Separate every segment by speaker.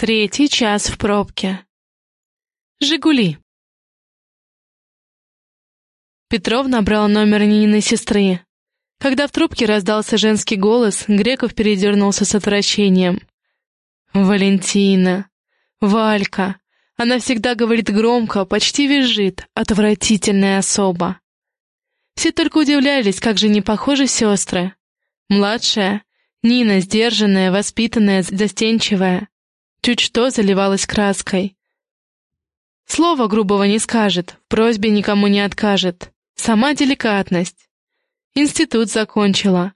Speaker 1: Третий час в пробке. «Жигули». Петров набрал номер Нининой сестры. Когда в трубке раздался женский голос, Греков передернулся с отвращением. «Валентина! Валька! Она всегда говорит громко, почти визжит, отвратительная особа!» Все только удивлялись, как же не похожи сестры. Младшая, Нина, сдержанная, воспитанная, застенчивая, чуть что заливалась краской. Слова грубого не скажет, в просьбе никому не откажет. Сама деликатность. Институт закончила.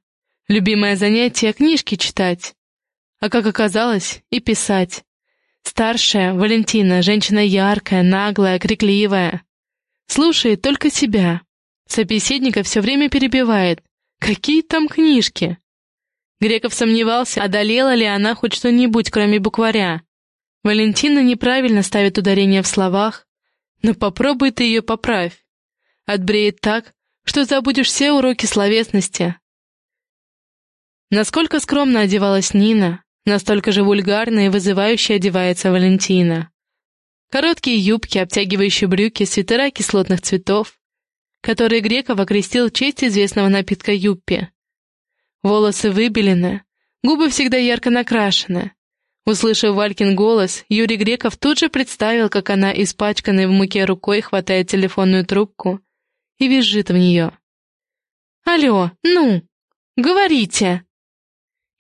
Speaker 1: Любимое занятие — книжки читать. А как оказалось, и писать. Старшая, Валентина, женщина яркая, наглая, крикливая. Слушает только себя. Собеседника все время перебивает. Какие там книжки? Греков сомневался, одолела ли она хоть что-нибудь, кроме букваря. Валентина неправильно ставит ударение в словах, но попробуй ты ее поправь. Отбреет так, что забудешь все уроки словесности. Насколько скромно одевалась Нина, настолько же вульгарно и вызывающе одевается Валентина. Короткие юбки, обтягивающие брюки, свитера кислотных цветов, которые Греков окрестил честь известного напитка юппи. Волосы выбелены, губы всегда ярко накрашены. Услышав Валькин голос, Юрий Греков тут же представил, как она, испачканной в муке рукой, хватает телефонную трубку и визжит в нее. «Алло, ну, говорите!»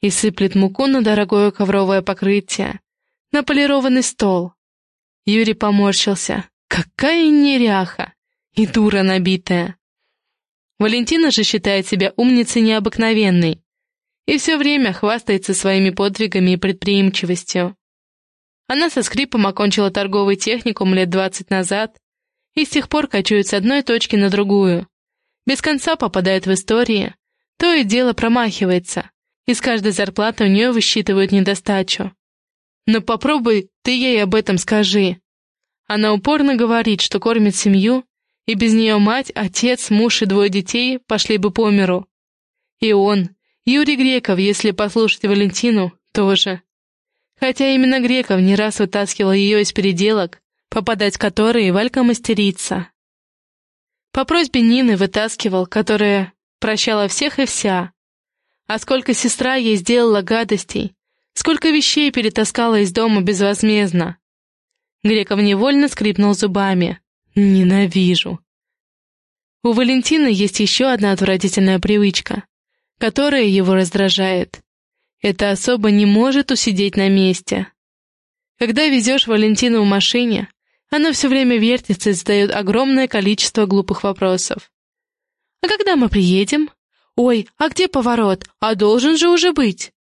Speaker 1: И сыплет муку на дорогое ковровое покрытие, на полированный стол. Юрий поморщился. «Какая неряха! И дура набитая!» Валентина же считает себя умницей необыкновенной и все время хвастается своими подвигами и предприимчивостью. Она со скрипом окончила торговый техникум лет двадцать назад и с тех пор кочует с одной точки на другую. Без конца попадает в истории, то и дело промахивается, и с каждой зарплаты у нее высчитывают недостачу. Но попробуй ты ей об этом скажи. Она упорно говорит, что кормит семью и без нее мать, отец, муж и двое детей пошли бы по миру. И он, Юрий Греков, если послушать Валентину, тоже. Хотя именно Греков не раз вытаскивал ее из переделок, попадать в которые Валька мастерица. По просьбе Нины вытаскивал, которая прощала всех и вся. А сколько сестра ей сделала гадостей, сколько вещей перетаскала из дома безвозмездно. Греков невольно скрипнул зубами. Ненавижу. У Валентины есть еще одна отвратительная привычка, которая его раздражает. Эта особа не может усидеть на месте. Когда везешь Валентину в машине, она все время вертится и задает огромное количество глупых вопросов. «А когда мы приедем? Ой, а где поворот? А должен же уже быть?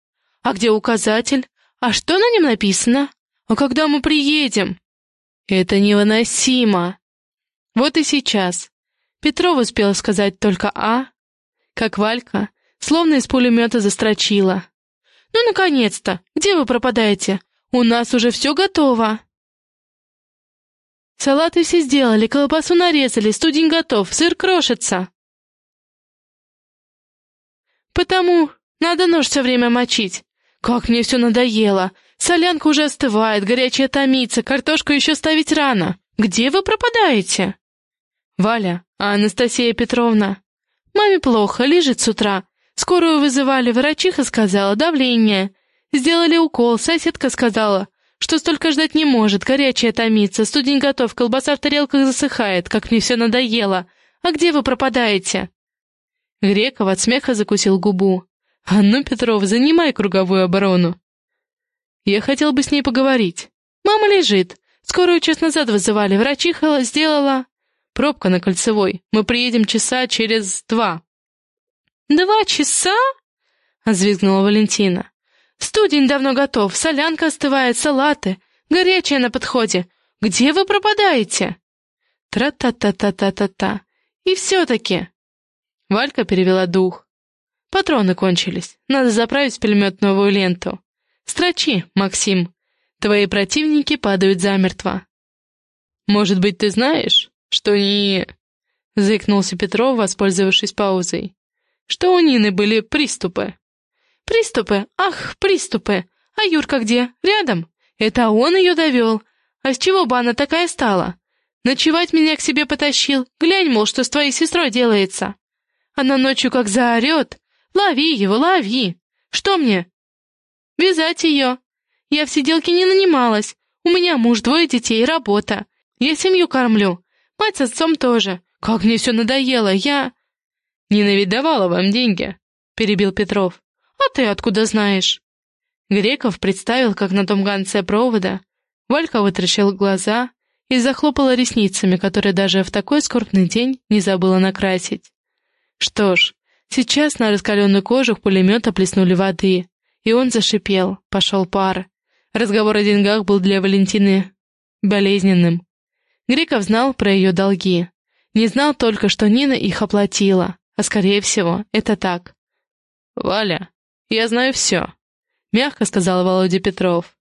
Speaker 1: А где указатель? А что на нем написано? А когда мы приедем?» «Это невыносимо!» Вот и сейчас. Петров успел сказать только «а», как Валька, словно из пулемета застрочила. «Ну, наконец-то! Где вы пропадаете? У нас уже все готово!» «Салаты все сделали, колбасу нарезали, студень готов, сыр крошится!» «Потому надо нож все время мочить. Как мне все надоело! Солянка уже остывает, горячая томится, картошку еще ставить рано. Где вы пропадаете?» «Валя, а Анастасия Петровна?» «Маме плохо, лежит с утра. Скорую вызывали, врачиха сказала, давление. Сделали укол, соседка сказала, что столько ждать не может, горячая томится, студень готов, колбаса в тарелках засыхает, как мне все надоело. А где вы пропадаете?» Греков от смеха закусил губу. «А ну, Петров, занимай круговую оборону!» «Я хотел бы с ней поговорить. Мама лежит. Скорую час назад вызывали, врачиха сделала...» Пробка на кольцевой. Мы приедем часа через два». «Два часа?» — взвизгнула Валентина. «Студень давно готов, солянка остывает, салаты, горячее на подходе. Где вы пропадаете?» Тра-та-та-та-та-та-та. И все-таки... Валька перевела дух. Патроны кончились. Надо заправить в пулемет новую ленту. Строчи, Максим. Твои противники падают замертво. Может быть, ты знаешь, что не...» — заикнулся Петров, воспользовавшись паузой. «Что у Нины были приступы?» «Приступы? Ах, приступы! А Юрка где? Рядом? Это он ее довел? А с чего бы она такая стала? Ночевать меня к себе потащил. Глянь, мол, что с твоей сестрой делается. Она ночью как заорет. Лови его, лови. Что мне? Вязать ее. Я в сиделке не нанималась. У меня муж, двое детей, работа. Я семью кормлю. Мать с отцом тоже. Как мне все надоело, я...»
Speaker 2: «Нина ведь вам деньги», — перебил Петров.
Speaker 1: «А ты откуда знаешь?» Греков представил, как на том конце провода Валька вытращил глаза и захлопала ресницами, которые даже в такой скорбный день не забыла накрасить. Что ж, сейчас на раскаленную кожух пулемета плеснули воды, и он зашипел, пошел пар. Разговор о деньгах был для Валентины болезненным. Греков знал про ее долги. Не знал только, что Нина их оплатила, а скорее всего, это так.
Speaker 2: «Валя, я знаю все», — мягко сказал Володя Петров.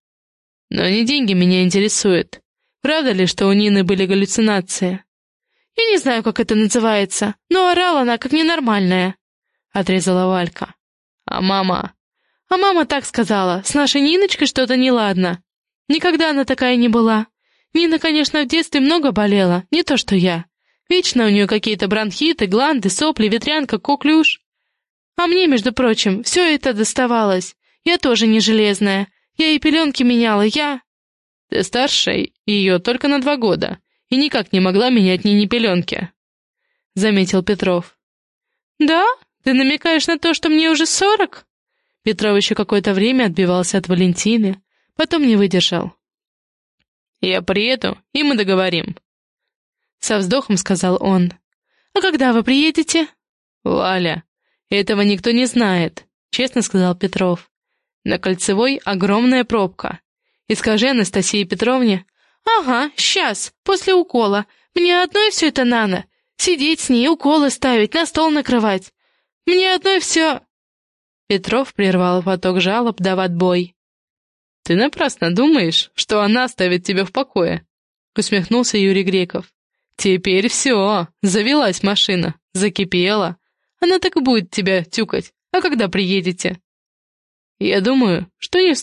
Speaker 2: «Но не деньги меня интересуют. Правда ли, что у Нины были галлюцинации?»
Speaker 1: «Я не знаю, как это называется, но орала она как ненормальная», — отрезала Валька.
Speaker 2: «А мама?»
Speaker 1: «А мама так сказала, с нашей Ниночкой что-то неладно. Никогда она такая не была. Нина, конечно, в детстве много болела, не то что я. Вечно у нее какие-то бронхиты, гланды, сопли, ветрянка, коклюш. А мне, между прочим, все это доставалось. Я тоже не железная. Я и пеленки меняла, я...
Speaker 2: Ты старше ее только на два года, и никак не могла менять ни ни пеленки, — заметил Петров.
Speaker 1: Да? Ты намекаешь на то, что мне уже сорок?
Speaker 2: Петров еще какое-то время отбивался от Валентины, потом не выдержал. Я приеду, и мы договорим. Со вздохом сказал он.
Speaker 1: «А когда вы приедете?»
Speaker 2: «Валя, этого никто не знает», — честно сказал Петров. «На Кольцевой огромная пробка. И скажи Анастасии Петровне...»
Speaker 1: «Ага, сейчас, после укола. Мне одной все это надо. Сидеть с ней, уколы ставить, на стол накрывать. Мне одной все...»
Speaker 2: Петров прервал поток жалоб, дав отбой. «Ты напрасно думаешь, что она оставит тебя в покое», — усмехнулся Юрий Греков. «Теперь все, завелась машина, закипела. Она так и будет тебя тюкать. А когда приедете?» «Я думаю, что не...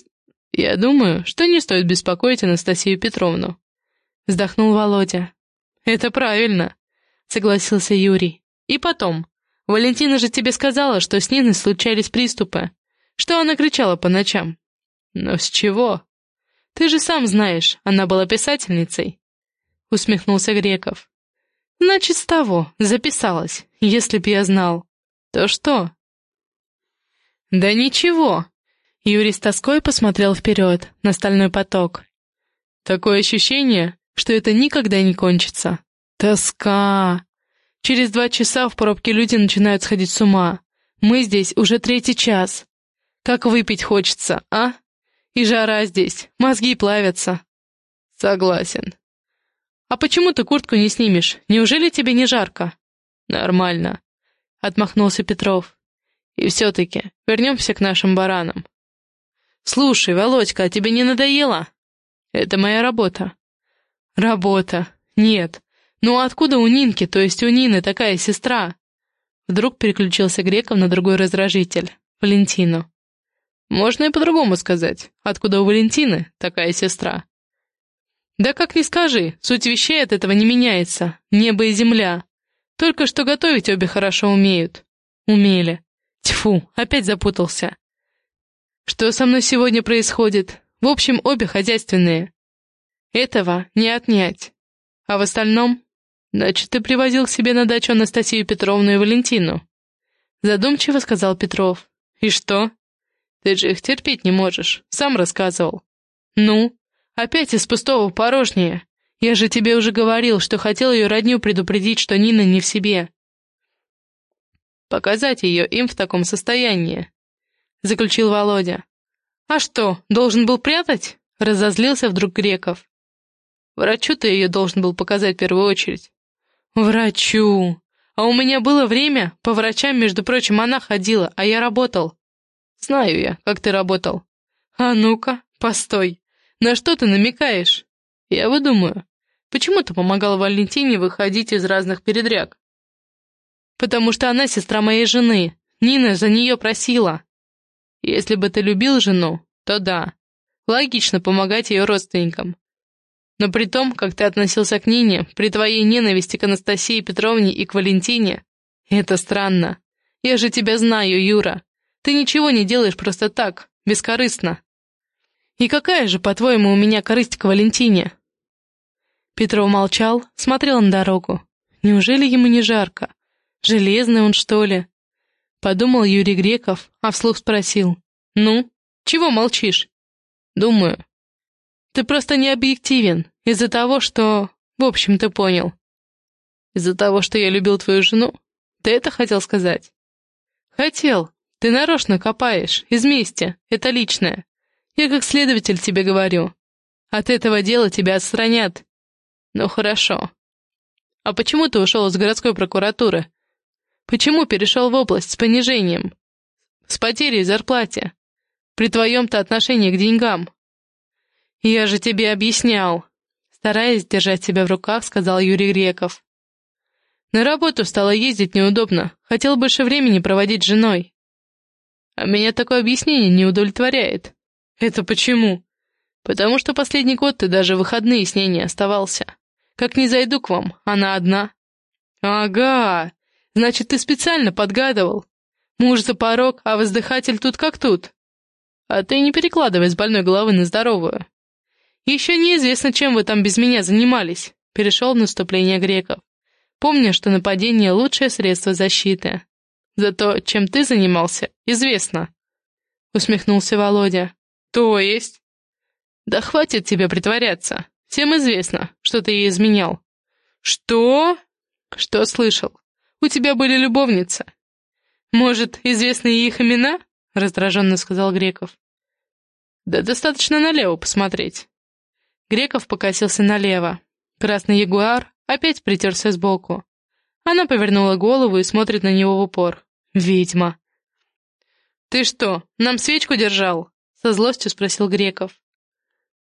Speaker 2: Я думаю, что не стоит беспокоить Анастасию Петровну», — вздохнул Володя. «Это правильно», — согласился Юрий. «И потом, Валентина же тебе сказала, что с Ниной случались приступы, что она кричала по ночам». «Но с чего?» «Ты же сам знаешь, она была писательницей. — усмехнулся Греков. «Значит, с того, записалась, если б я знал. То что?» «Да ничего!» Юрий с тоской посмотрел вперед, на стальной поток. «Такое ощущение, что это никогда не кончится. Тоска! Через два часа в пробке люди начинают сходить с ума. Мы здесь уже третий час. Как выпить хочется, а? И жара здесь, мозги плавятся». «Согласен», «А почему ты куртку не снимешь? Неужели тебе не жарко?» «Нормально», — отмахнулся Петров. «И все-таки вернемся к нашим баранам». «Слушай, Володька, а тебе не надоело?» «Это моя работа». «Работа? Нет. Ну откуда у Нинки, то есть у Нины, такая сестра?» Вдруг переключился Греков на другой раздражитель, Валентину. «Можно и по-другому сказать. Откуда у Валентины такая сестра?» «Да как ни скажи, суть вещей от этого не меняется. Небо и земля. Только что готовить обе хорошо умеют. Умели. Тьфу, опять запутался. Что со мной сегодня происходит? В общем, обе хозяйственные. Этого не отнять. А в остальном? Значит, ты привозил к себе на дачу Анастасию Петровну и Валентину. Задумчиво сказал Петров. И что? Ты же их терпеть не можешь, сам рассказывал. Ну? Опять из пустого порожнее. Я же тебе уже говорил, что хотел ее родню предупредить, что Нина не в себе. Показать ее им в таком состоянии, заключил Володя. А что, должен был прятать? Разозлился вдруг Греков. Врачу ты ее должен был показать в первую очередь. Врачу. А у меня было время, по врачам, между прочим, она ходила, а я работал. Знаю я, как ты работал. А ну-ка, постой. На что ты намекаешь? Я выдумаю. Почему ты помогал Валентине выходить из разных передряг? Потому что она сестра моей жены. Нина за нее просила. Если бы ты любил жену, то да. Логично помогать ее родственникам. Но при том, как ты относился к Нине, при твоей ненависти к Анастасии Петровне и к Валентине, это странно. Я же тебя знаю, Юра. Ты ничего не делаешь просто так, бескорыстно. И какая же, по-твоему, у меня корысть к Валентине? Петров молчал, смотрел на дорогу. Неужели ему не жарко? Железный он, что ли? Подумал Юрий Греков, а вслух спросил. «Ну, чего молчишь?» «Думаю». «Ты просто не объективен, из-за того, что... В общем, ты понял». «Из-за того, что я любил твою жену? Ты это хотел сказать?» «Хотел. Ты нарочно копаешь, из мести, это личное. Я как следователь тебе говорю. От этого дела тебя отстранят». «Ну хорошо. А почему ты ушел из городской прокуратуры?» Почему перешел в область с понижением? С потерей зарплате? При твоем-то отношении к деньгам? Я же тебе объяснял. Стараясь держать себя в руках, сказал Юрий Греков. На работу стало ездить неудобно. Хотел больше времени проводить с женой. Меня такое объяснение не удовлетворяет. Это почему? Потому что последний год ты даже выходные с ней не оставался. Как не зайду к вам, она одна. Ага, Значит, ты специально подгадывал. Муж за порог, а воздыхатель тут как тут. А ты не перекладывай с больной головы на здоровую. Еще неизвестно, чем вы там без меня занимались, перешел в наступление греков. Помня, что нападение — лучшее средство защиты. Зато чем ты занимался, известно. Усмехнулся Володя. То есть? Да хватит тебе притворяться. Всем известно, что ты ей изменял. Что? Что слышал? У тебя были любовницы. Может, известны их имена?» — раздраженно сказал Греков. «Да достаточно налево посмотреть». Греков покосился налево. Красный ягуар опять притерся сбоку. Она повернула голову и смотрит на него в упор. «Ведьма!» «Ты что, нам свечку держал?» — со злостью спросил Греков.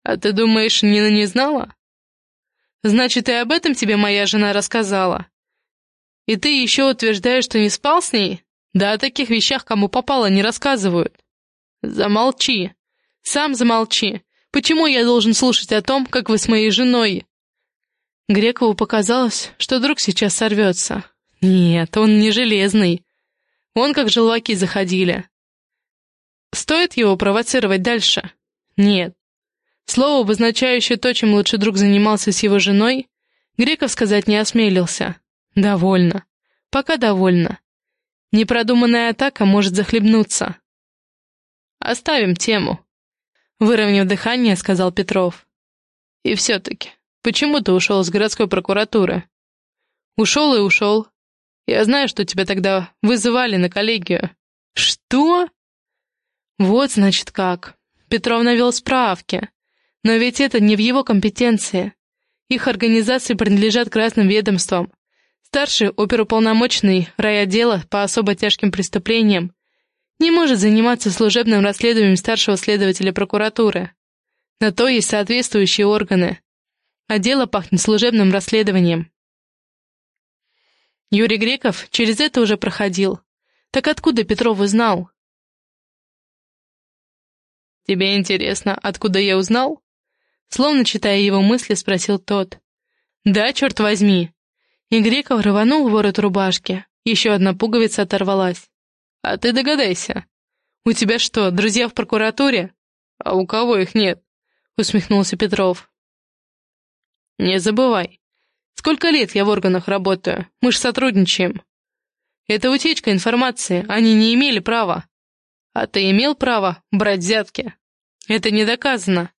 Speaker 2: «А ты думаешь, Нина не знала?» «Значит, и об этом тебе моя жена рассказала. И ты еще утверждаешь, что не спал с ней? Да о таких вещах кому попало не рассказывают. Замолчи. Сам замолчи. Почему я должен слушать о том, как вы с моей женой?» Грекову показалось, что друг сейчас сорвется. Нет, он не железный. Он как желваки заходили. Стоит его провоцировать дальше? Нет. Слово, обозначающее то, чем лучший друг занимался с его женой, Греков сказать не осмелился. Довольно. Пока довольно. Непродуманная атака может захлебнуться. Оставим тему. Выровняв дыхание, сказал Петров. И все-таки, почему ты ушел из городской прокуратуры? Ушел и ушел. Я знаю, что тебя тогда вызывали на коллегию. Что? Вот, значит, как. Петров навел справки. Но ведь это не в его компетенции. Их организации принадлежат красным ведомствам, Старший оперуполномоченный райотдела по особо тяжким преступлениям не может заниматься служебным расследованием старшего следователя прокуратуры. На то есть соответствующие органы. А дело пахнет служебным расследованием. Юрий Греков через это уже проходил. Так откуда Петров узнал? «Тебе интересно, откуда я узнал?» Словно читая его мысли, спросил тот. «Да, черт возьми!» И Греков рванул ворот рубашки. Еще одна пуговица оторвалась. «А ты догадайся. У тебя что, друзья в прокуратуре?» «А у кого их нет?» — усмехнулся Петров. «Не забывай. Сколько лет я в органах работаю? Мы ж сотрудничаем. Это утечка информации, они не имели права. А ты имел право брать взятки? Это не доказано».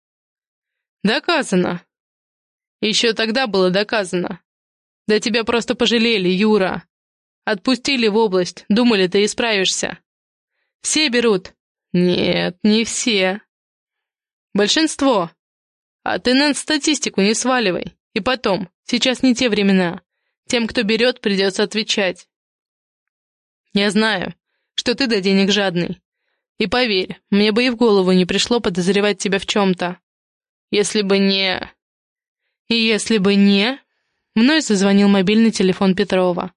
Speaker 2: «Доказано. Еще тогда было доказано. Да тебя просто пожалели, Юра. Отпустили в область, думали, ты исправишься. Все берут. Нет, не все. Большинство. А ты на статистику не сваливай. И потом, сейчас не те времена. Тем, кто берет, придется отвечать. Я знаю, что ты до денег жадный. И поверь, мне бы и в голову не пришло подозревать тебя в чем-то. Если бы не... И если бы не... Вновь зазвонил мобильный телефон Петрова.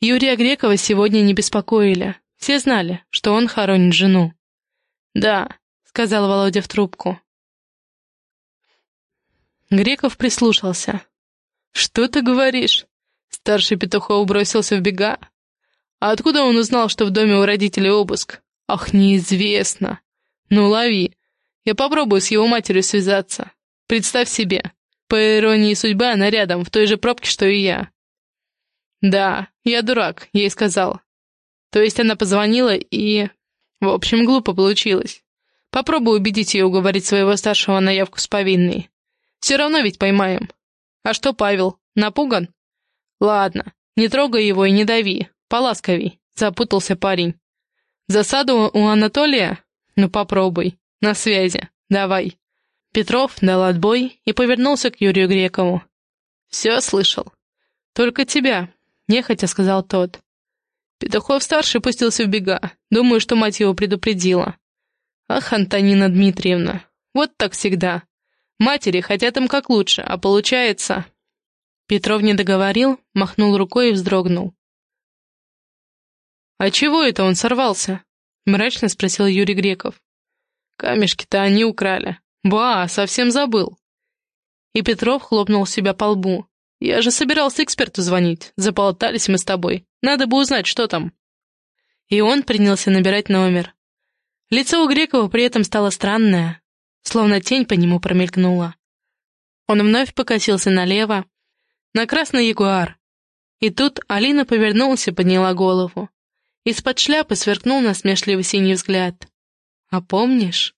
Speaker 2: Юрия Грекова сегодня не беспокоили. Все знали, что он хоронит жену. «Да», — сказал Володя в трубку.
Speaker 1: Греков прислушался. «Что ты говоришь?» Старший Петухов бросился в бега. «А откуда он узнал, что в доме у родителей обыск?» «Ах, неизвестно!» «Ну, лови. Я попробую с его матерью связаться. Представь себе, по иронии судьбы она рядом, в той же пробке, что и я». «Да, я дурак», — ей сказал. То есть она позвонила и... В общем, глупо получилось. Попробую убедить ее уговорить своего старшего на явку с повинной. Все равно ведь поймаем. А что, Павел, напуган? Ладно, не трогай его и не дави, поласковей, запутался парень. Засаду у Анатолия? Ну попробуй. На связи. Давай. Петров дал отбой и повернулся к Юрию Грекову. «Все слышал. Только тебя», — нехотя сказал тот. Петухов-старший пустился в бега. Думаю, что мать его предупредила. Ах, Антонина Дмитриевна, вот так всегда. Матери хотят им как лучше, а получается... Петров не договорил, махнул рукой и вздрогнул. «А чего это он сорвался?» — мрачно спросил Юрий Греков. «Камешки-то они украли. Ба, совсем забыл». И Петров хлопнул себя по лбу. «Я же собирался эксперту звонить. Заполтались мы с тобой. Надо бы узнать, что там». И он принялся набирать номер. Лицо у Грекова при этом стало странное, словно тень по нему промелькнула. Он вновь покосился налево, на красный ягуар. И тут Алина повернулась и подняла голову. Из-под шляпы сверкнул насмешливый синий взгляд. «А помнишь?»